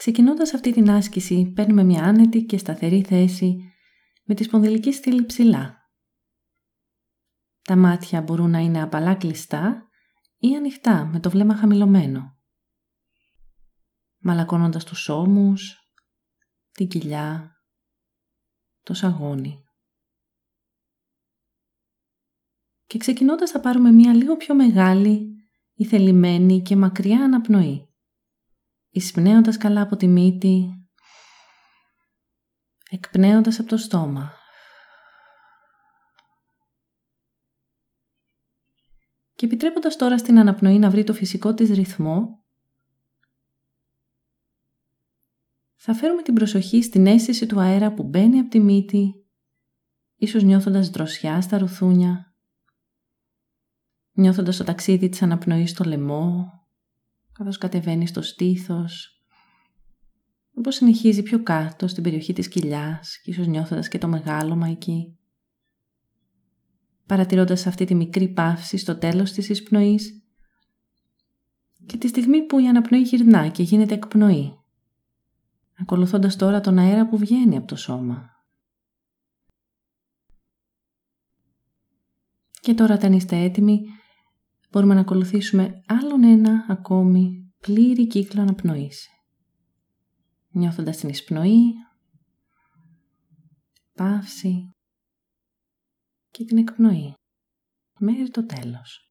Ξεκινώντας αυτή την άσκηση, παίρνουμε μια άνετη και σταθερή θέση με τη σπονδυλική στήλη ψηλά. Τα μάτια μπορούν να είναι απαλά κλειστά ή ανοιχτά με το βλέμμα χαμηλωμένο. Μαλακώνοντας τους ώμους, την κοιλιά, το σαγόνι. Και ξεκινώντας θα πάρουμε μία λίγο πιο μεγάλη, ή θελημένη και μακριά αναπνοή. Εισπνέοντας καλά από τη μύτη, εκπνέοντας από το στόμα. Και επιτρέποντας τώρα στην αναπνοή να βρει το φυσικό της ρυθμό, θα φέρουμε την προσοχή στην αίσθηση του αέρα που μπαίνει από τη μύτη, ίσως νιώθοντας δροσιά στα ρουθούνια, νιώθοντας το ταξίδι της αναπνοής στο λαιμό, καθώς κατεβαίνει στο στήθος, όπως συνεχίζει πιο κάτω στην περιοχή της κοιλιάς και ίσως νιώθοντας και το μεγάλωμα εκεί. Παρατηρώντας αυτή τη μικρή παύση στο τέλος της εισπνοής και τη στιγμή που η αναπνοή γυρνά και γίνεται εκπνοή, ακολουθώντας τώρα τον αέρα που βγαίνει από το σώμα. Και τώρα όταν είστε έτοιμοι, μπορούμε να ακολουθήσουμε άλλον ένα ακόμη πλήρη κύκλο αναπνοής. Νιώθοντας την εισπνοή, παύση και την εκπνοή μέχρι το τέλος.